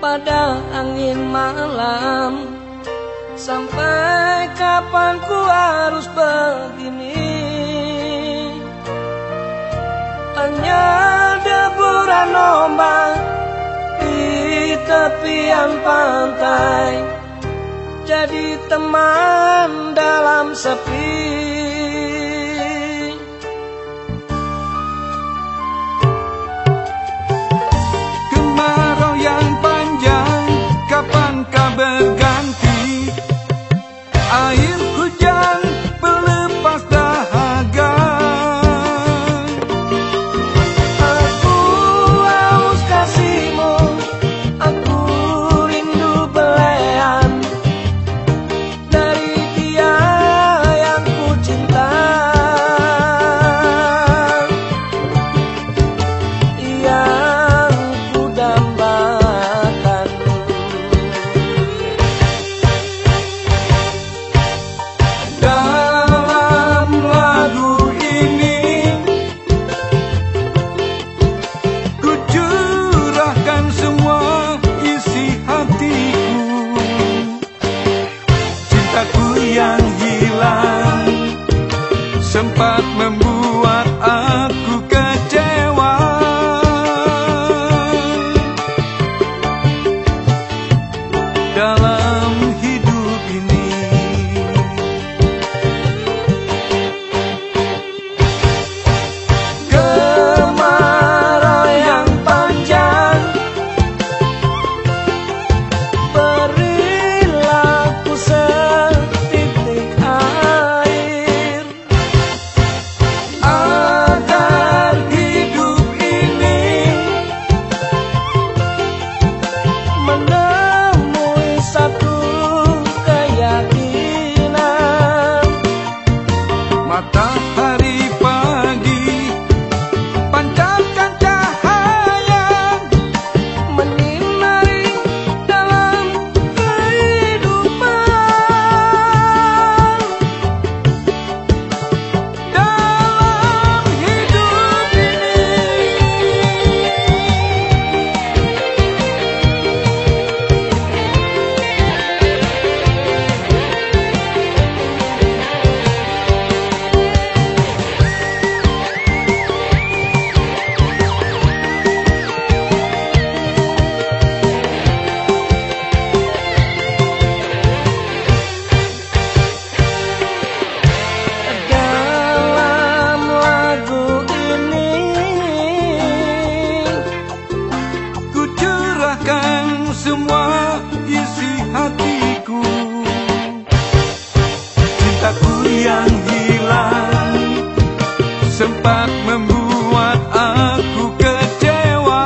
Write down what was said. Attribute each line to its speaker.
Speaker 1: pada angin malam. Sampai kapan ku harus begini? Hanya deburan ombak di tepian pantai. Jadi teman dalam sepi
Speaker 2: semua isi hatiku. Cintaku yang hilang Sempat membuat aku kecewa.